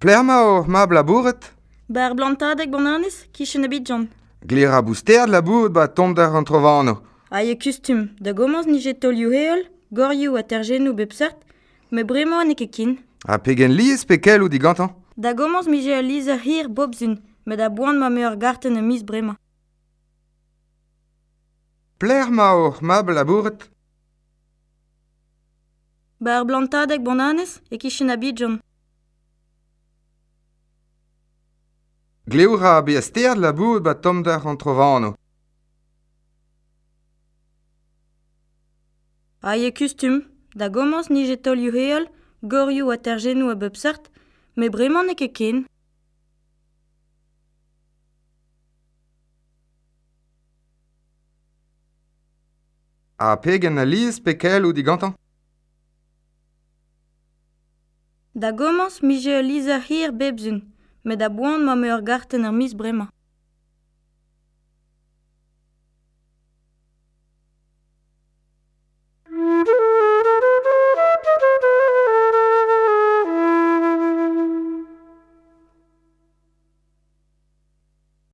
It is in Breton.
Plec'h ma o ma blabouret Bar blantadeg bonanez, kichen a bidjan. Glir a bouster labouret ba tomb d'ar an trovano. Ha ye kustum, da gomans nije tolioù heol, gorioù a tergenou bep sart, me bremañ an ket A pegen liez pe ou digantan Da gomans mije a liz ar hir bobzun, me da boan ma meur garten a mis bremañ. Plec'h ma o ma blabouret Bar blantadeg bonanez, e kichen a bidjan. Gleur a be sterd labour bat tom d'ar an. A ye kustum, da gomans ni jetol you heol, gorioù a tergenou a bep me bremañ ne ket. A pegen a liz pekel ou digantan. Da gomans mi je liz a hir bebzun. Met a boan ma meur garten ar mis bremañ.